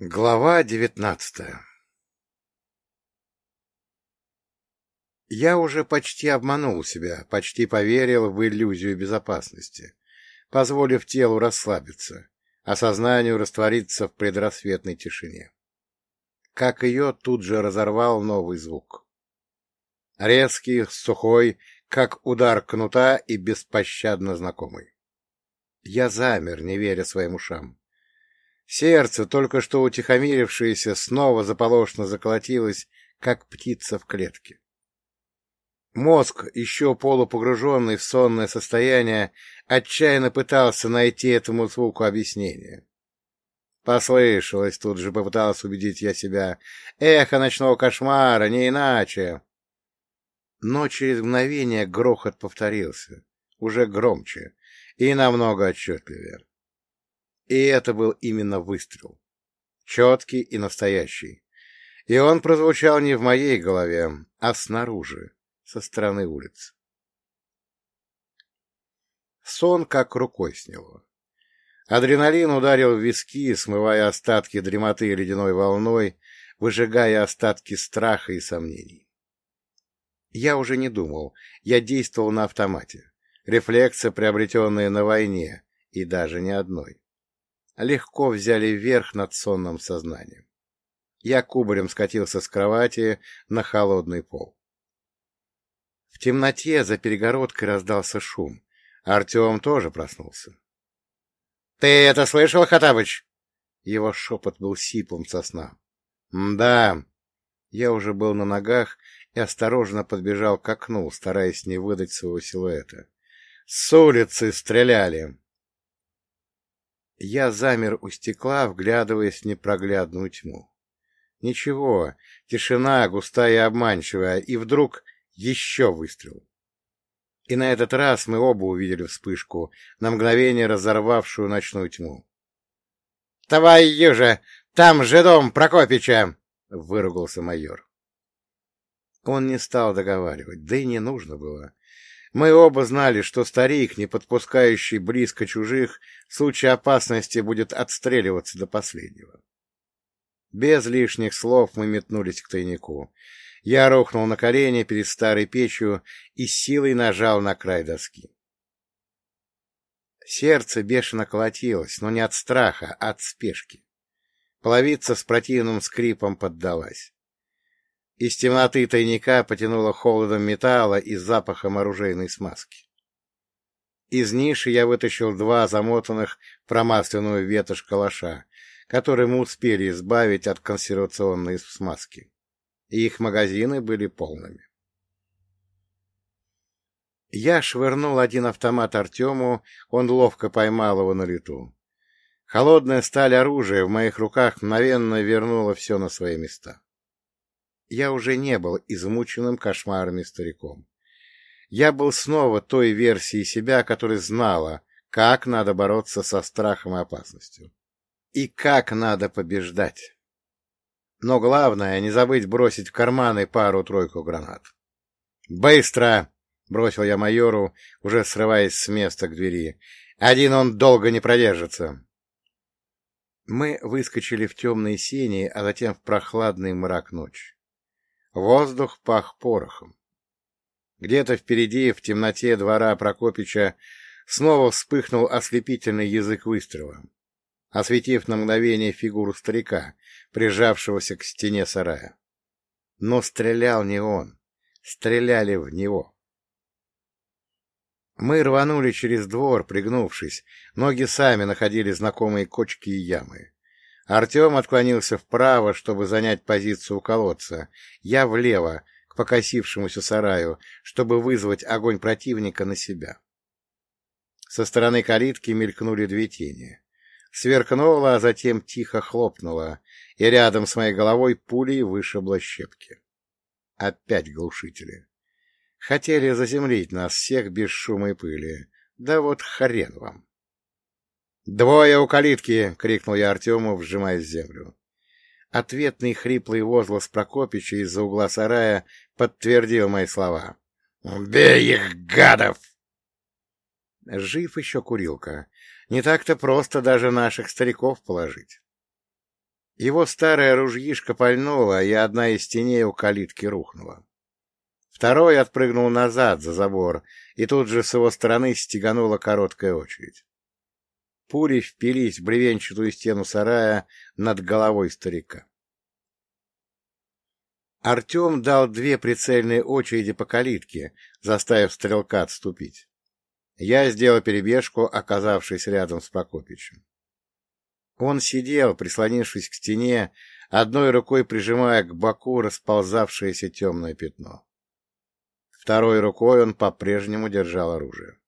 Глава девятнадцатая Я уже почти обманул себя, почти поверил в иллюзию безопасности, позволив телу расслабиться, а сознанию раствориться в предрассветной тишине. Как ее тут же разорвал новый звук. Резкий, сухой, как удар кнута и беспощадно знакомый. Я замер, не веря своим ушам. Сердце, только что утихомирившееся, снова заполошно заколотилось, как птица в клетке. Мозг, еще полупогруженный в сонное состояние, отчаянно пытался найти этому звуку объяснение. Послышалось, тут же попытался убедить я себя. Эхо ночного кошмара, не иначе. Но через мгновение грохот повторился, уже громче и намного отчетливее. И это был именно выстрел. Четкий и настоящий. И он прозвучал не в моей голове, а снаружи, со стороны улицы. Сон как рукой сняло. Адреналин ударил в виски, смывая остатки дремоты ледяной волной, выжигая остатки страха и сомнений. Я уже не думал, я действовал на автомате. Рефлексы, приобретенные на войне, и даже не одной легко взяли верх над сонным сознанием. Я кубарем скатился с кровати на холодный пол. В темноте за перегородкой раздался шум. Артем тоже проснулся. — Ты это слышал, Хатабыч? Его шепот был сиплым со сна. — Да. Я уже был на ногах и осторожно подбежал к окну, стараясь не выдать своего силуэта. — С улицы стреляли. Я замер у стекла, вглядываясь в непроглядную тьму. Ничего, тишина густая и обманчивая, и вдруг еще выстрел. И на этот раз мы оба увидели вспышку, на мгновение разорвавшую ночную тьму. — Твою же! Там же дом Прокопича! — выругался майор. Он не стал договаривать, да и не нужно было. Мы оба знали, что старик, не подпускающий близко чужих, в случае опасности будет отстреливаться до последнего. Без лишних слов мы метнулись к тайнику. Я рухнул на колени перед старой печью и силой нажал на край доски. Сердце бешено колотилось, но не от страха, а от спешки. Половица с противным скрипом поддалась. Из темноты тайника потянуло холодом металла и запахом оружейной смазки. Из ниши я вытащил два замотанных промасленную ветошь калаша, которые мы успели избавить от консервационной смазки. И их магазины были полными. Я швырнул один автомат Артему, он ловко поймал его на лету. Холодная сталь оружия в моих руках мгновенно вернула все на свои места я уже не был измученным кошмарами стариком. Я был снова той версией себя, которая знала, как надо бороться со страхом и опасностью. И как надо побеждать. Но главное, не забыть бросить в карманы пару-тройку гранат. «Быстро!» — бросил я майору, уже срываясь с места к двери. «Один он долго не продержится!» Мы выскочили в темные сени, а затем в прохладный мрак ночи. Воздух пах порохом. Где-то впереди, в темноте двора Прокопича, снова вспыхнул ослепительный язык выстрела, осветив на мгновение фигуру старика, прижавшегося к стене сарая. Но стрелял не он, стреляли в него. Мы рванули через двор, пригнувшись, ноги сами находили знакомые кочки и ямы. Артем отклонился вправо, чтобы занять позицию у колодца. Я влево, к покосившемуся сараю, чтобы вызвать огонь противника на себя. Со стороны калитки мелькнули две тени. Сверкнула, а затем тихо хлопнула, и рядом с моей головой пулей вышибло щепки. Опять глушители. Хотели заземлить нас всех без шума и пыли. Да вот хрен вам. «Двое у калитки!» — крикнул я Артему, вжимаясь в землю. Ответный хриплый возглас Прокопича из-за угла сарая подтвердил мои слова. «Убей их, гадов!» Жив еще курилка. Не так-то просто даже наших стариков положить. Его старая ружьишка пальнула, и одна из теней у калитки рухнула. Второй отпрыгнул назад за забор, и тут же с его стороны стеганула короткая очередь. Пули впились в бревенчатую стену сарая над головой старика. Артем дал две прицельные очереди по калитке, заставив стрелка отступить. Я сделал перебежку, оказавшись рядом с Прокопичем. Он сидел, прислонившись к стене, одной рукой прижимая к боку расползавшееся темное пятно. Второй рукой он по-прежнему держал оружие.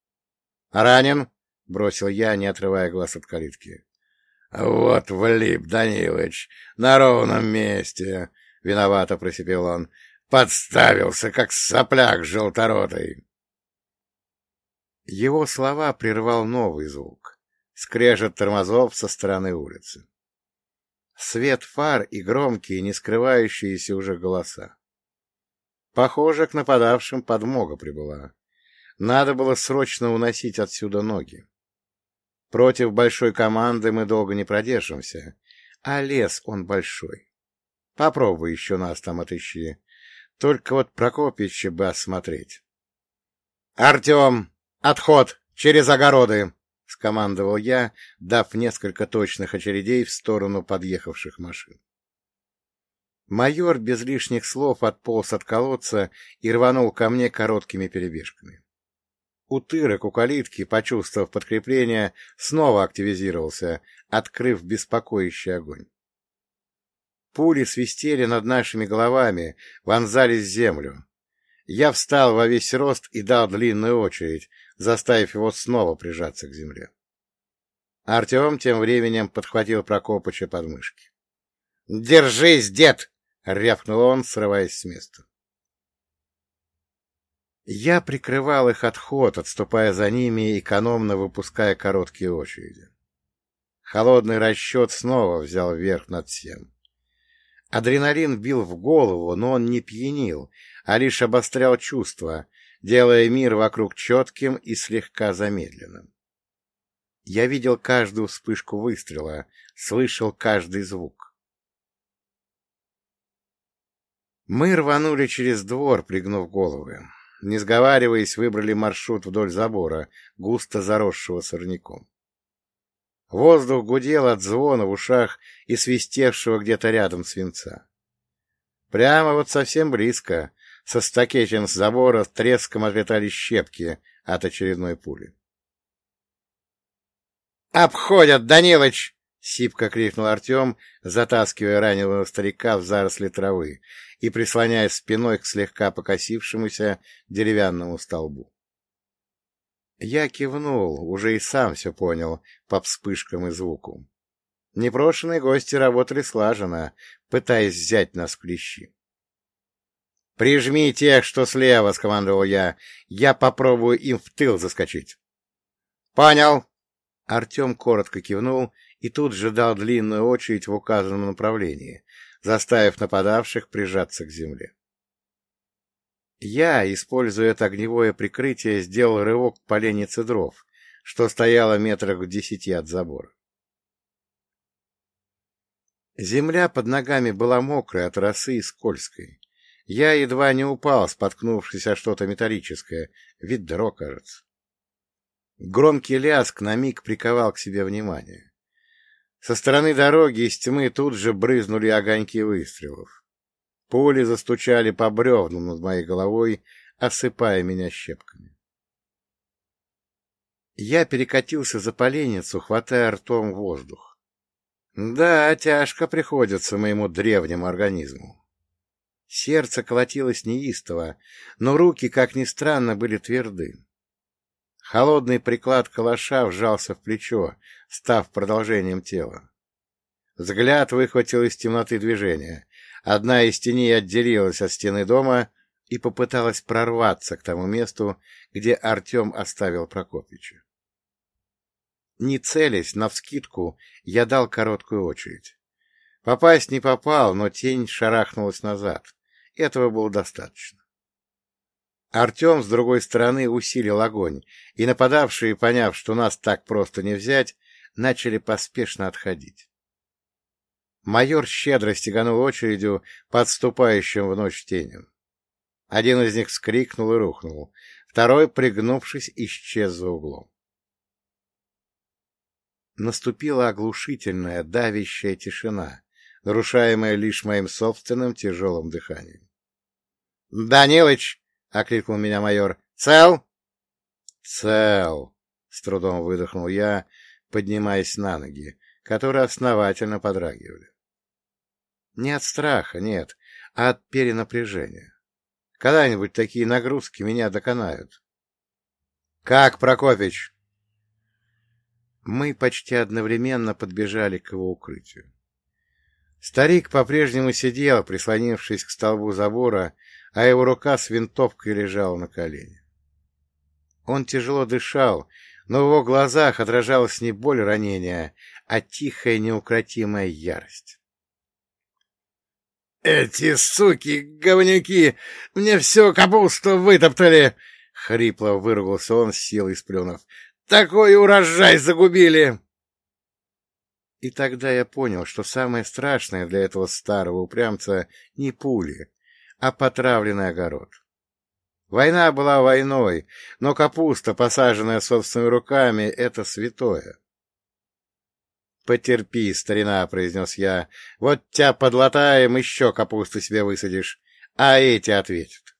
«Ранен?» — бросил я, не отрывая глаз от калитки. — Вот влип, Данилыч, на ровном месте! — виновато просипел он. — Подставился, как сопляк желторотый. Его слова прервал новый звук — скрежет тормозов со стороны улицы. Свет фар и громкие, не скрывающиеся уже голоса. Похоже, к нападавшим подмога прибыла. Надо было срочно уносить отсюда ноги. Против большой команды мы долго не продержимся, а лес он большой. Попробуй еще нас там отыщи. Только вот Прокопича бы осмотреть. — Артем, отход через огороды! — скомандовал я, дав несколько точных очередей в сторону подъехавших машин. Майор без лишних слов отполз от колодца и рванул ко мне короткими перебежками. Утырок у калитки, почувствовав подкрепление, снова активизировался, открыв беспокоящий огонь. Пули свистели над нашими головами, вонзались в землю. Я встал во весь рост и дал длинную очередь, заставив его снова прижаться к земле. Артем тем временем подхватил Прокопыча под мышки. — Держись, дед! — рявкнул он, срываясь с места. Я прикрывал их отход, отступая за ними экономно выпуская короткие очереди. Холодный расчет снова взял верх над всем. Адреналин бил в голову, но он не пьянил, а лишь обострял чувства, делая мир вокруг четким и слегка замедленным. Я видел каждую вспышку выстрела, слышал каждый звук. Мы рванули через двор, пригнув головы не сговариваясь, выбрали маршрут вдоль забора, густо заросшего сорняком. Воздух гудел от звона в ушах и свистевшего где-то рядом свинца. Прямо вот совсем близко, со стакетин с забора треском отлетали щепки от очередной пули. «Обходят, Данилыч!» — сипко крикнул Артем, затаскивая раненого старика в заросли травы и прислоняясь спиной к слегка покосившемуся деревянному столбу. Я кивнул, уже и сам все понял по вспышкам и звуку. Непрошенные гости работали слаженно, пытаясь взять нас в клещи. «Прижми тех, что слева!» — скомандовал я. «Я попробую им в тыл заскочить». «Понял!» Артем коротко кивнул и тут же дал длинную очередь в указанном направлении, заставив нападавших прижаться к земле. Я, используя это огневое прикрытие, сделал рывок к поленнице дров, что стояло метрах в десяти от забора. Земля под ногами была мокрая от росы и скользкой. Я едва не упал, споткнувшись о что-то металлическое, ведро, кажется. Громкий лязг на миг приковал к себе внимание. Со стороны дороги из тьмы тут же брызнули огоньки выстрелов. Пули застучали по бревнам над моей головой, осыпая меня щепками. Я перекатился за поленницу, хватая ртом воздух. Да, тяжко приходится моему древнему организму. Сердце колотилось неистово, но руки, как ни странно, были тверды. Холодный приклад калаша вжался в плечо, став продолжением тела. Взгляд выхватил из темноты движение. Одна из теней отделилась от стены дома и попыталась прорваться к тому месту, где Артем оставил Прокопича. Не целясь, навскидку, я дал короткую очередь. Попасть не попал, но тень шарахнулась назад. Этого было достаточно. Артем с другой стороны усилил огонь, и нападавшие, поняв, что нас так просто не взять, начали поспешно отходить. Майор щедро стеганул очередью подступающим в ночь теням. Один из них вскрикнул и рухнул, второй, пригнувшись, исчез за углом. Наступила оглушительная, давящая тишина, нарушаемая лишь моим собственным тяжелым дыханием. — Данилыч! — окликнул меня майор. — Цел? — Цел! — с трудом выдохнул я, поднимаясь на ноги, которые основательно подрагивали. Не от страха, нет, а от перенапряжения. Когда-нибудь такие нагрузки меня доконают. — Как, Прокопич? Мы почти одновременно подбежали к его укрытию. Старик по-прежнему сидел, прислонившись к столбу забора, а его рука с винтовкой лежала на колене. Он тяжело дышал, но в его глазах отражалась не боль ранения, а тихая неукротимая ярость. «Эти суки, говнюки, мне всю капусту вытоптали!» — хрипло выругался он с силой сплюнув. «Такой урожай загубили!» И тогда я понял, что самое страшное для этого старого упрямца не пули, а потравленный огород. Война была войной, но капуста, посаженная собственными руками, — это святое. «Потерпи, старина», — произнес я. «Вот тебя подлатаем, еще капусты себе высадишь, а эти ответят».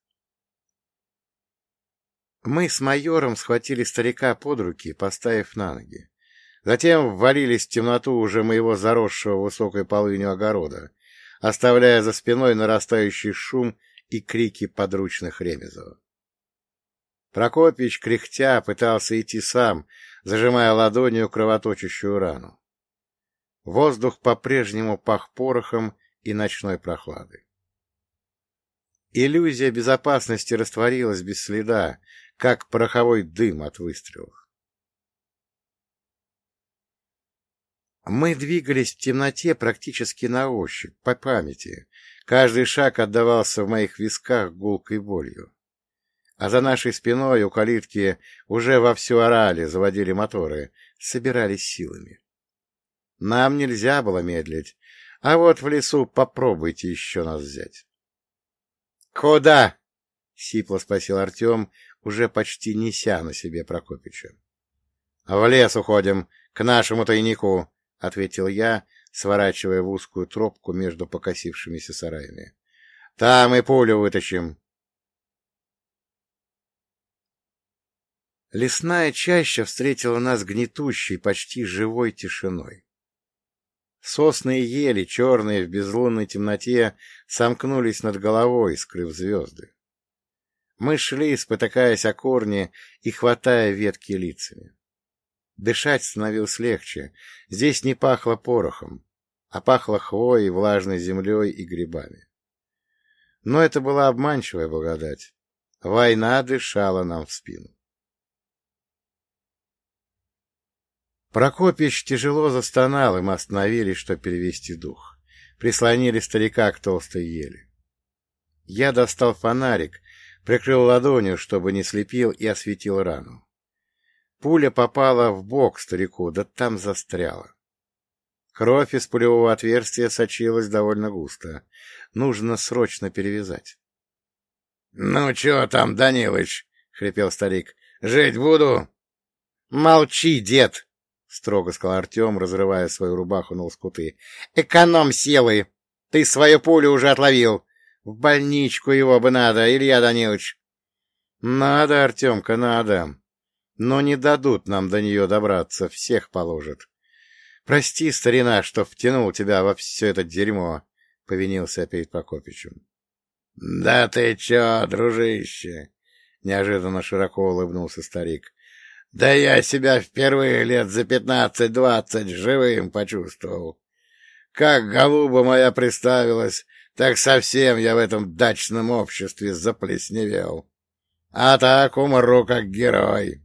Мы с майором схватили старика под руки, поставив на ноги. Затем ввалились в темноту уже моего заросшего высокой полынью огорода, оставляя за спиной нарастающий шум и крики подручных Ремезова. Прокопич, кряхтя, пытался идти сам, зажимая ладонью кровоточащую рану. Воздух по-прежнему пах порохом и ночной прохладой. Иллюзия безопасности растворилась без следа, как пороховой дым от выстрелов. Мы двигались в темноте практически на ощупь, по памяти. Каждый шаг отдавался в моих висках гулкой болью. А за нашей спиной у калитки уже вовсю орали, заводили моторы, собирались силами. Нам нельзя было медлить, а вот в лесу попробуйте еще нас взять. — Куда? — сипло спросил Артем, уже почти неся на себе Прокопича. — В лес уходим, к нашему тайнику, — ответил я, сворачивая в узкую тропку между покосившимися сараями. — Там и пулю вытащим. Лесная чаща встретила нас гнетущей, почти живой тишиной. Сосны и ели, черные в безлунной темноте, сомкнулись над головой, скрыв звезды. Мы шли, спотыкаясь о корни и хватая ветки лицами. Дышать становилось легче. Здесь не пахло порохом, а пахло хвоей, влажной землей и грибами. Но это была обманчивая благодать. Война дышала нам в спину. Прокопич тяжело застонал, и мы остановились, чтобы перевести дух. Прислонили старика к толстой ели. Я достал фонарик, прикрыл ладонью, чтобы не слепил, и осветил рану. Пуля попала в бок старику, да там застряла. Кровь из пулевого отверстия сочилась довольно густо. Нужно срочно перевязать. — Ну, чё там, Данилыч? — хрипел старик. — Жить буду? — Молчи, дед! — строго сказал Артем, разрывая свою рубаху на лоскуты. — Эконом силы! Ты свою пулю уже отловил! В больничку его бы надо, Илья Данилович! — Надо, Артемка, надо. Но не дадут нам до нее добраться, всех положат. Прости, старина, что втянул тебя во все это дерьмо, — повинился опять Прокопичем. — Да ты чё, дружище! — неожиданно широко улыбнулся старик. Да я себя впервые лет за пятнадцать-двадцать живым почувствовал. Как голуба моя приставилась, так совсем я в этом дачном обществе заплесневел. А так умру как герой.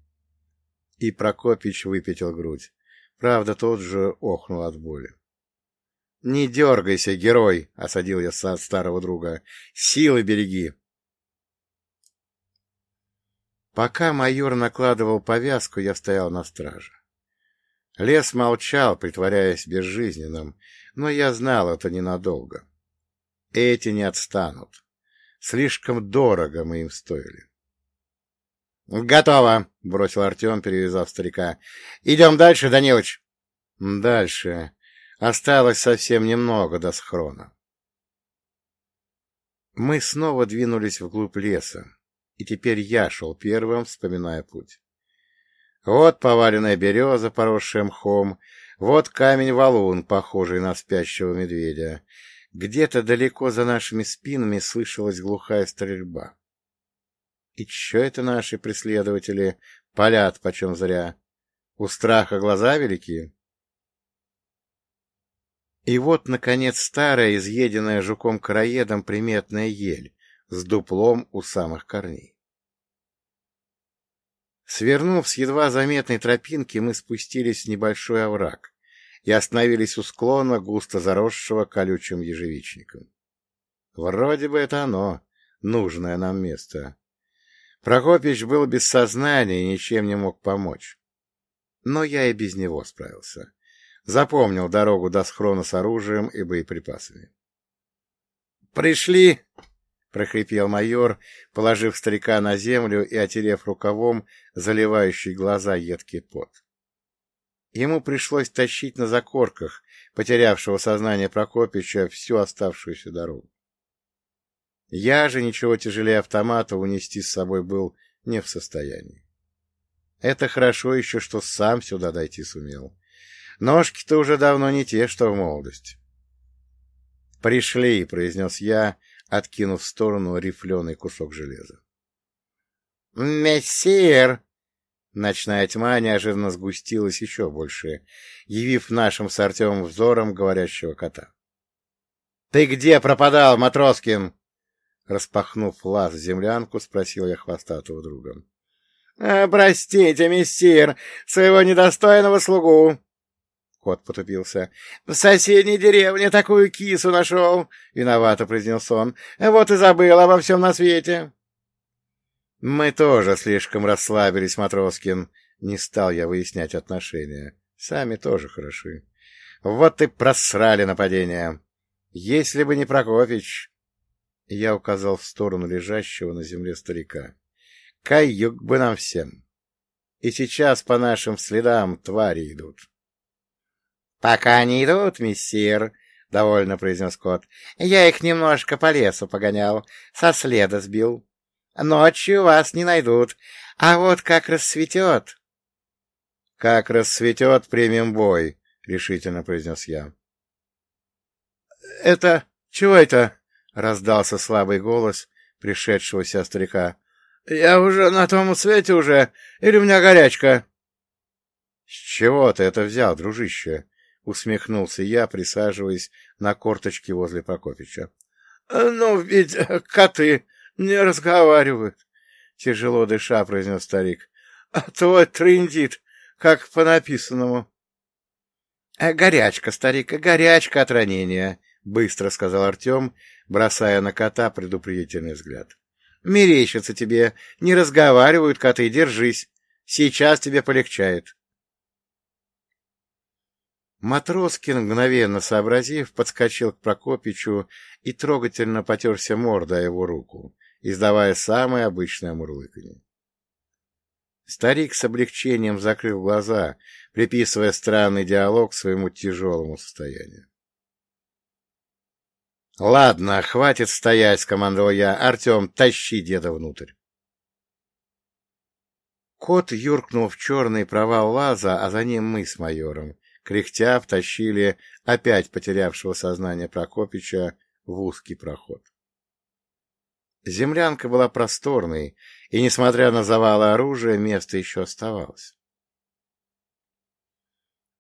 И Прокопич выпятил грудь. Правда, тот же охнул от боли. — Не дергайся, герой! — осадил я старого друга. — Силы береги! Пока майор накладывал повязку, я стоял на страже. Лес молчал, притворяясь безжизненным, но я знал это ненадолго. Эти не отстанут. Слишком дорого мы им стоили. — Готово! — бросил Артем, перевязав старика. — Идем дальше, Данилыч. — Дальше. Осталось совсем немного до схрона. Мы снова двинулись вглубь леса, и теперь я шел первым, вспоминая путь. Вот поваленная береза, поросшая мхом, вот камень-валун, похожий на спящего медведя. Где-то далеко за нашими спинами слышалась глухая стрельба. И чё это наши преследователи палят почем зря? У страха глаза велики? И вот, наконец, старая, изъеденная жуком-караедом приметная ель с дуплом у самых корней. Свернув с едва заметной тропинки, мы спустились в небольшой овраг и остановились у склона, густо заросшего колючим ежевичником. Вроде бы это оно, нужное нам место. Прокопич был без сознания и ничем не мог помочь. Но я и без него справился. Запомнил дорогу до схрона с оружием и боеприпасами. «Пришли!» — прохрипел майор, положив старика на землю и отерев рукавом заливающий глаза едкий пот. Ему пришлось тащить на закорках потерявшего сознание Прокопича всю оставшуюся дорогу. Я же ничего тяжелее автомата унести с собой был не в состоянии. Это хорошо еще, что сам сюда дойти сумел. Ножки-то уже давно не те, что в молодости. «Пришли», — произнес я, откинув в сторону рифленый кусок железа. «Мессир!» Ночная тьма неожиданно сгустилась еще больше, явив нашим с Артемом взором говорящего кота. — Ты где пропадал, Матроскин? Распахнув лаз землянку, спросил я хвостатого друга. «Э, — Простите, мессир, своего недостойного слугу. Кот потупился. — В соседней деревне такую кису нашел, — виновато произнес он. — Вот и забыл обо всем на свете. — Мы тоже слишком расслабились, Матроскин. Не стал я выяснять отношения. Сами тоже хороши. Вот и просрали нападение. Если бы не Прокофьевич... Я указал в сторону лежащего на земле старика. Каюк бы нам всем. И сейчас по нашим следам твари идут. — Пока они идут, мессир, — довольно произнес кот. — Я их немножко по лесу погонял, со следа сбил. Ночью вас не найдут, а вот как рассветет... — Как рассветет, примем бой, — решительно произнес я. — Это... чего это? — раздался слабый голос пришедшегося старика. — Я уже на том свете уже, или у меня горячка? — С чего ты это взял, дружище? — усмехнулся я, присаживаясь на корточки возле Прокопича. — Ну, ведь коты не разговаривают, — тяжело дыша произнес старик. — А твой трындит, как по написанному. — Горячка, старик, горячка от ранения, — быстро сказал Артем, бросая на кота предупредительный взгляд. — Мерещится тебе. Не разговаривают коты, держись. Сейчас тебе полегчает. Матроскин, мгновенно сообразив, подскочил к Прокопичу и трогательно потерся мордой о его руку, издавая самое обычное мурлыканье. Старик с облегчением закрыл глаза, приписывая странный диалог своему тяжелому состоянию. — Ладно, хватит стоять, — скомандовал я. — Артем, тащи деда внутрь. Кот юркнул в черный провал лаза, а за ним мы с майором, кряхтя, втащили опять потерявшего сознание Прокопича в узкий проход. Землянка была просторной, и, несмотря на завалы оружия, место еще оставалось.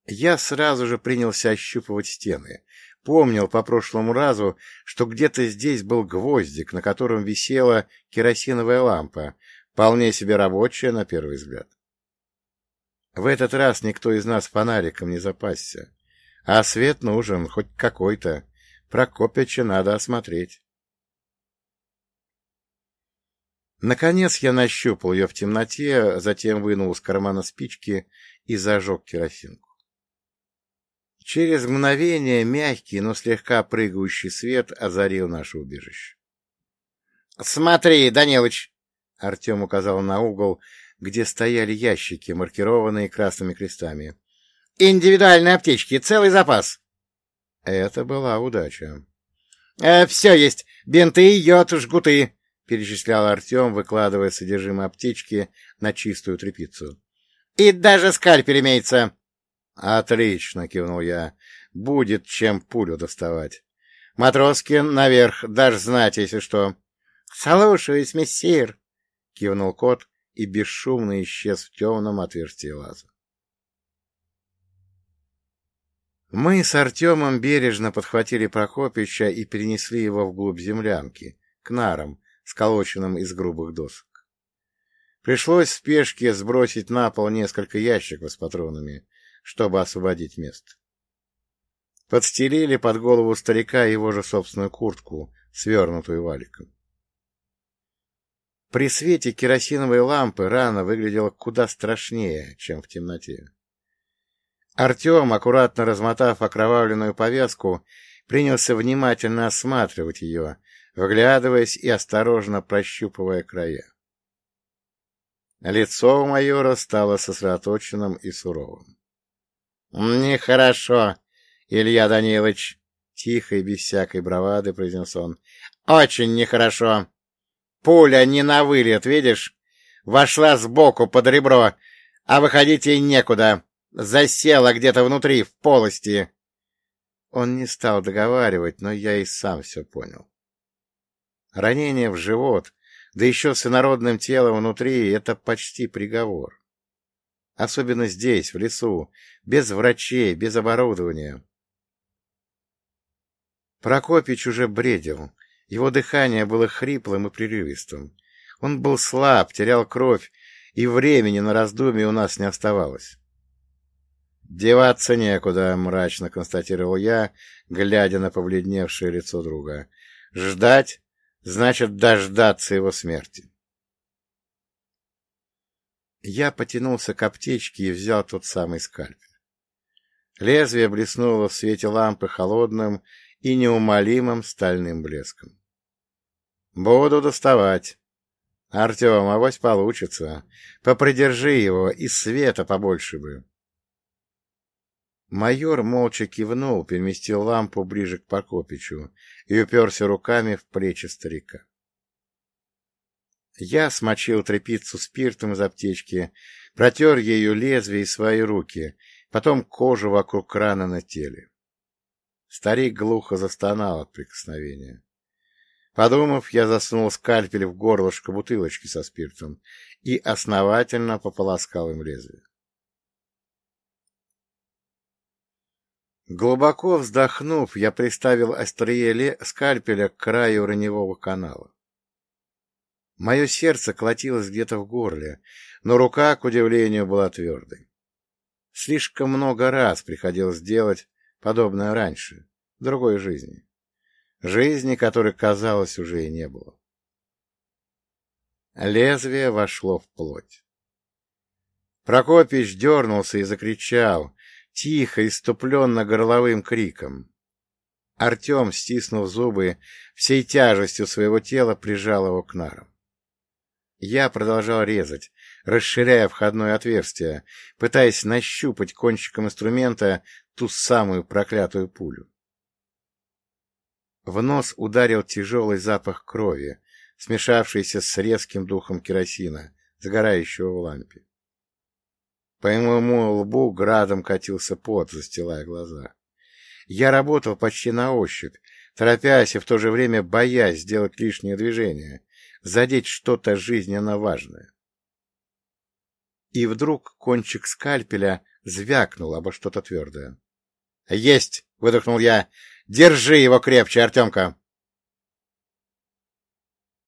Я сразу же принялся ощупывать стены, Помнил по прошлому разу, что где-то здесь был гвоздик, на котором висела керосиновая лампа, вполне себе рабочая на первый взгляд. В этот раз никто из нас фонариком не запасся, а свет нужен, хоть какой-то. Прокопича надо осмотреть. Наконец я нащупал ее в темноте, затем вынул из кармана спички и зажег керосинку. Через мгновение мягкий, но слегка прыгающий свет озарил наше убежище. — Смотри, Данилыч! — Артем указал на угол, где стояли ящики, маркированные красными крестами. — Индивидуальные аптечки, целый запас. Это была удача. «Э, — Все есть. Бинты, йод, жгуты, — перечислял Артем, выкладывая содержимое аптечки на чистую тряпицу. — И даже скальпель имеется. — Отлично, — кивнул я. — Будет чем пулю доставать. Матроскин, наверх, дашь знать, если что. — Слушаюсь, мессир, — кивнул кот и бесшумно исчез в темном отверстии лаза. Мы с Артемом бережно подхватили Прокопича и перенесли его вглубь землянки, к нарам, сколоченным из грубых досок. Пришлось в спешке сбросить на пол несколько ящиков с патронами, чтобы освободить место. Подстелили под голову старика его же собственную куртку, свернутую валиком. При свете керосиновой лампы рана выглядела куда страшнее, чем в темноте. Артем, аккуратно размотав окровавленную повязку, принялся внимательно осматривать ее, выглядываясь и осторожно прощупывая края. Лицо у майора стало сосредоточенным и суровым. — Нехорошо, Илья Данилович, — тихо и без всякой бравады произнес он. — Очень нехорошо. Пуля не на вылет, видишь? Вошла сбоку под ребро, а выходить ей некуда. Засела где-то внутри, в полости. Он не стал договаривать, но я и сам все понял. Ранение в живот, да еще с инородным телом внутри, — это почти приговор. Особенно здесь, в лесу, без врачей, без оборудования. Прокопич уже бредил. Его дыхание было хриплым и прерывистым. Он был слаб, терял кровь, и времени на раздумье у нас не оставалось. «Деваться некуда», — мрачно констатировал я, глядя на побледневшее лицо друга. «Ждать значит дождаться его смерти». Я потянулся к аптечке и взял тот самый скальпель. Лезвие блеснуло в свете лампы холодным и неумолимым стальным блеском. «Буду доставать. Артем, авось получится. Попридержи его, и света побольше бы». Майор молча кивнул, переместил лампу ближе к Прокопичу и уперся руками в плечи старика. Я смочил тряпицу спиртом из аптечки, протер ею лезвие и свои руки, потом кожу вокруг раны на теле. Старик глухо застонал от прикосновения. Подумав, я засунул скальпель в горлышко бутылочки со спиртом и основательно пополоскал им лезвие. Глубоко вздохнув, я приставил острие скальпеля к краю раневого канала. Мое сердце колотилось где-то в горле, но рука, к удивлению, была твердой. Слишком много раз приходилось делать подобное раньше, в другой жизни. Жизни, которой, казалось, уже и не было. Лезвие вошло в плоть. Прокопич дернулся и закричал, тихо, иступленно горловым криком. Артем, стиснув зубы, всей тяжестью своего тела прижал его к нарам. Я продолжал резать, расширяя входное отверстие, пытаясь нащупать кончиком инструмента ту самую проклятую пулю. В нос ударил тяжелый запах крови, смешавшийся с резким духом керосина, сгорающего в лампе. По моему лбу градом катился пот, застилая глаза. Я работал почти на ощупь, торопясь и в то же время боясь сделать лишнее движение, задеть что-то жизненно важное. И вдруг кончик скальпеля звякнул обо что-то твердое. «Есть!» — выдохнул я. «Держи его крепче, Артемка!»